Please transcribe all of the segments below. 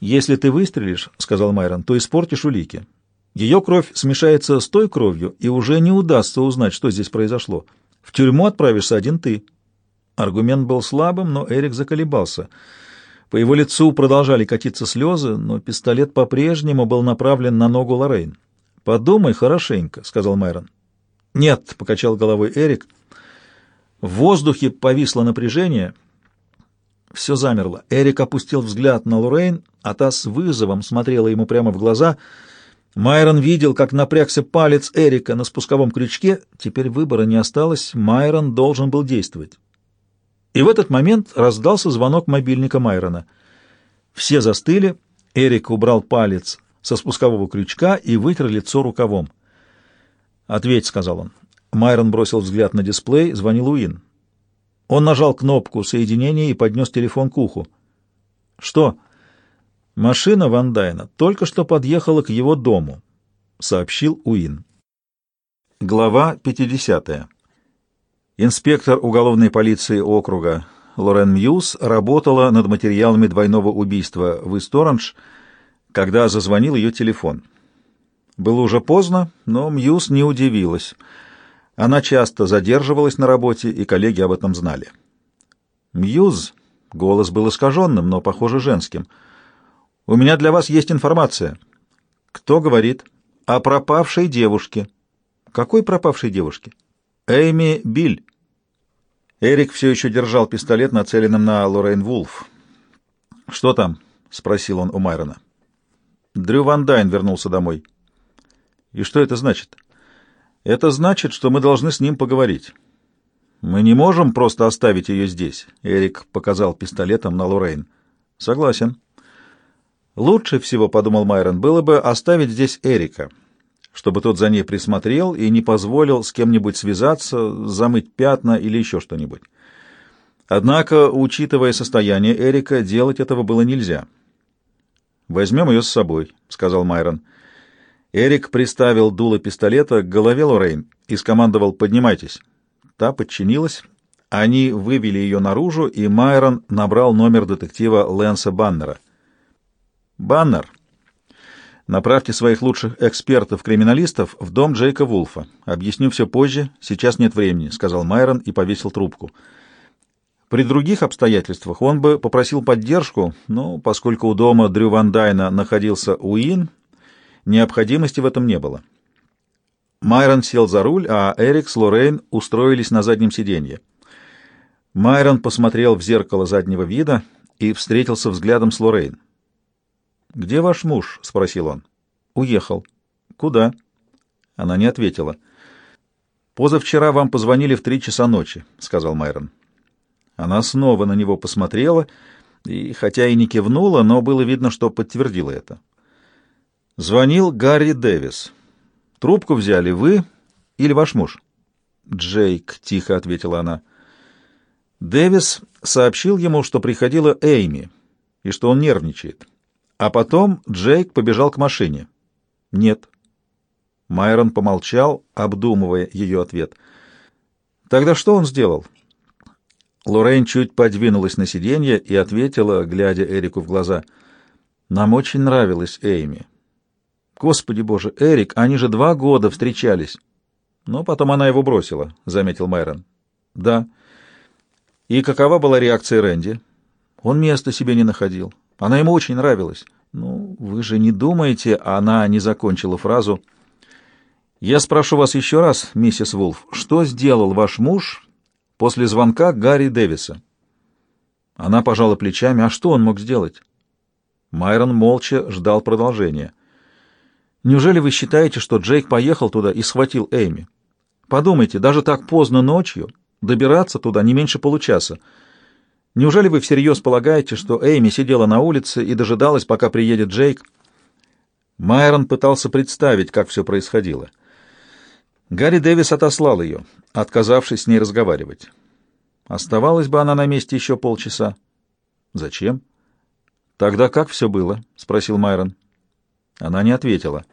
«Если ты выстрелишь, — сказал Майрон, — то испортишь улики. Ее кровь смешается с той кровью, и уже не удастся узнать, что здесь произошло. В тюрьму отправишься один ты». Аргумент был слабым, но Эрик заколебался. По его лицу продолжали катиться слезы, но пистолет по-прежнему был направлен на ногу Лоррейн. «Подумай хорошенько», — сказал Майрон. «Нет», — покачал головой Эрик. В воздухе повисло напряжение. Все замерло. Эрик опустил взгляд на Лоррейн, а та с вызовом смотрела ему прямо в глаза. Майрон видел, как напрягся палец Эрика на спусковом крючке. Теперь выбора не осталось, Майрон должен был действовать. И в этот момент раздался звонок мобильника Майрона. Все застыли, Эрик убрал палец со спускового крючка и вытер лицо рукавом. «Ответь», — сказал он. Майрон бросил взгляд на дисплей, звонил Уин. Он нажал кнопку соединения и поднес телефон к уху. «Что?» «Машина Вандайна только что подъехала к его дому», — сообщил Уин. Глава 50. Инспектор уголовной полиции округа Лорен Мьюз работала над материалами двойного убийства в Ист-Оранж, когда зазвонил ее телефон. Было уже поздно, но Мьюз не удивилась. Она часто задерживалась на работе, и коллеги об этом знали. «Мьюз», — голос был искаженным, но, похоже, женским, — «у меня для вас есть информация». «Кто говорит?» «О пропавшей девушке». «Какой пропавшей девушке?» «Эйми Биль». Эрик все еще держал пистолет, нацеленным на Лоррейн Вулф. «Что там?» — спросил он у Майрона. Дрю Ван Дайн вернулся домой. «И что это значит?» «Это значит, что мы должны с ним поговорить. Мы не можем просто оставить ее здесь», — Эрик показал пистолетом на Лоррейн. «Согласен». «Лучше всего, — подумал Майрон, — было бы оставить здесь Эрика» чтобы тот за ней присмотрел и не позволил с кем-нибудь связаться, замыть пятна или еще что-нибудь. Однако, учитывая состояние Эрика, делать этого было нельзя. «Возьмем ее с собой», — сказал Майрон. Эрик приставил дуло пистолета к голове Лоррейн и скомандовал «Поднимайтесь». Та подчинилась. Они вывели ее наружу, и Майрон набрал номер детектива Лэнса Баннера. «Баннер», Направьте своих лучших экспертов-криминалистов в дом Джейка Вулфа. Объясню все позже, сейчас нет времени», — сказал Майрон и повесил трубку. При других обстоятельствах он бы попросил поддержку, но поскольку у дома Дрю Ван Дайна находился Уин, необходимости в этом не было. Майрон сел за руль, а Эрик с Лоррейн устроились на заднем сиденье. Майрон посмотрел в зеркало заднего вида и встретился взглядом с Лоррейн. «Где ваш муж?» — спросил он. «Уехал». «Куда?» Она не ответила. «Позавчера вам позвонили в три часа ночи», — сказал Майрон. Она снова на него посмотрела, и хотя и не кивнула, но было видно, что подтвердила это. Звонил Гарри Дэвис. «Трубку взяли вы или ваш муж?» «Джейк», — тихо ответила она. Дэвис сообщил ему, что приходила Эйми, и что он нервничает. А потом Джейк побежал к машине. Нет. Майрон помолчал, обдумывая ее ответ. Тогда что он сделал? Лоррейн чуть подвинулась на сиденье и ответила, глядя Эрику в глаза. «Нам очень нравилась Эйми». «Господи боже, Эрик, они же два года встречались». «Но потом она его бросила», — заметил Майрон. «Да». «И какова была реакция Рэнди?» «Он места себе не находил. Она ему очень нравилась. Ну, вы же не думаете, она не закончила фразу. Я спрошу вас еще раз, миссис Вулф, что сделал ваш муж после звонка Гарри Дэвиса? Она пожала плечами. А что он мог сделать? Майрон молча ждал продолжения. Неужели вы считаете, что Джейк поехал туда и схватил Эйми? Подумайте, даже так поздно ночью добираться туда не меньше получаса. Неужели вы всерьез полагаете, что Эйми сидела на улице и дожидалась, пока приедет Джейк? Майрон пытался представить, как все происходило. Гарри Дэвис отослал ее, отказавшись с ней разговаривать. Оставалась бы она на месте еще полчаса. Зачем? Тогда как все было? спросил Майрон. Она не ответила.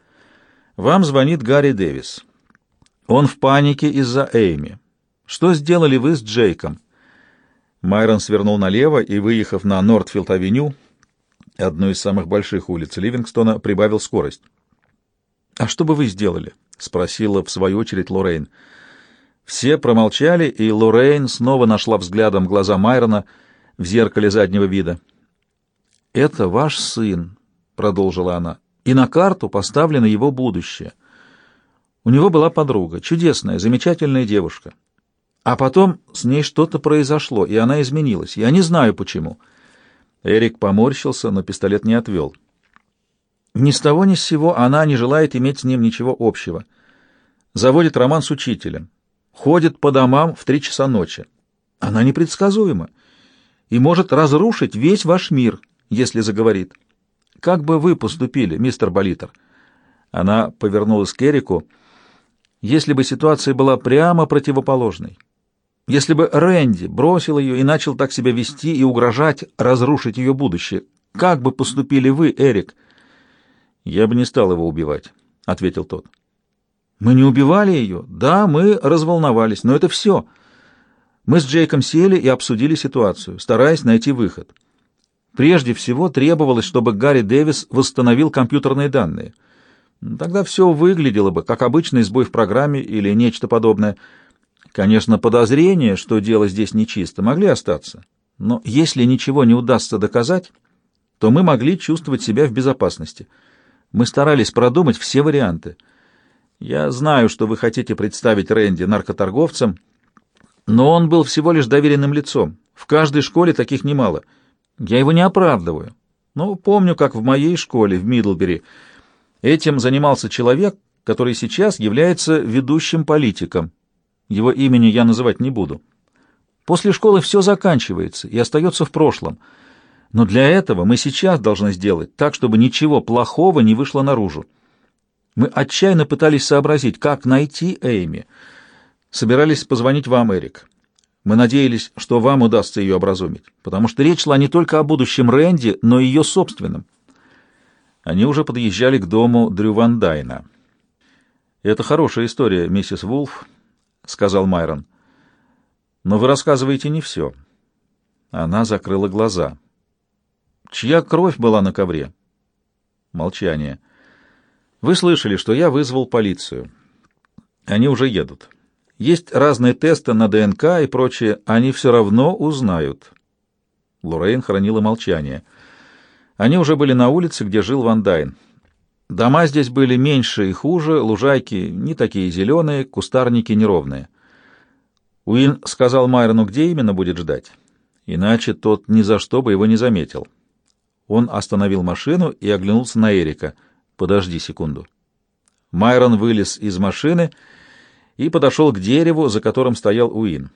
Вам звонит Гарри Дэвис. Он в панике из-за Эйми. Что сделали вы с Джейком? Майрон свернул налево и, выехав на Нортфилд-авеню, одну из самых больших улиц Ливингстона, прибавил скорость. «А что бы вы сделали?» — спросила в свою очередь Лоррейн. Все промолчали, и Лоррейн снова нашла взглядом глаза Майрона в зеркале заднего вида. «Это ваш сын», — продолжила она, — «и на карту поставлено его будущее. У него была подруга, чудесная, замечательная девушка. А потом с ней что-то произошло, и она изменилась. Я не знаю, почему». Эрик поморщился, но пистолет не отвел. Ни с того ни с сего она не желает иметь с ним ничего общего. Заводит роман с учителем. Ходит по домам в три часа ночи. Она непредсказуема и может разрушить весь ваш мир, если заговорит. Как бы вы поступили, мистер Болитер? Она повернулась к Эрику. Если бы ситуация была прямо противоположной, если бы Рэнди бросил ее и начал так себя вести и угрожать разрушить ее будущее, как бы поступили вы, Эрик? — «Я бы не стал его убивать», — ответил тот. «Мы не убивали ее. Да, мы разволновались, но это все. Мы с Джейком сели и обсудили ситуацию, стараясь найти выход. Прежде всего требовалось, чтобы Гарри Дэвис восстановил компьютерные данные. Тогда все выглядело бы, как обычный сбой в программе или нечто подобное. Конечно, подозрения, что дело здесь нечисто, могли остаться. Но если ничего не удастся доказать, то мы могли чувствовать себя в безопасности». Мы старались продумать все варианты. Я знаю, что вы хотите представить Рэнди наркоторговцем, но он был всего лишь доверенным лицом. В каждой школе таких немало. Я его не оправдываю. Но помню, как в моей школе в Мидлбери этим занимался человек, который сейчас является ведущим политиком. Его имени я называть не буду. После школы все заканчивается и остается в прошлом — но для этого мы сейчас должны сделать так, чтобы ничего плохого не вышло наружу. Мы отчаянно пытались сообразить, как найти Эйми. Собирались позвонить вам, Эрик. Мы надеялись, что вам удастся ее образумить, потому что речь шла не только о будущем Рэнди, но и ее собственном. Они уже подъезжали к дому Дрю Ван Дайна. «Это хорошая история, миссис Вулф», — сказал Майрон. «Но вы рассказываете не все». Она закрыла глаза. Чья кровь была на ковре? Молчание. Вы слышали, что я вызвал полицию. Они уже едут. Есть разные тесты на ДНК и прочее. Они все равно узнают. Лоррейн хранила молчание. Они уже были на улице, где жил Ван Дайн. Дома здесь были меньше и хуже, лужайки не такие зеленые, кустарники неровные. Уин сказал Майрону, где именно будет ждать. Иначе тот ни за что бы его не заметил. Он остановил машину и оглянулся на Эрика. «Подожди секунду». Майрон вылез из машины и подошел к дереву, за которым стоял Уин.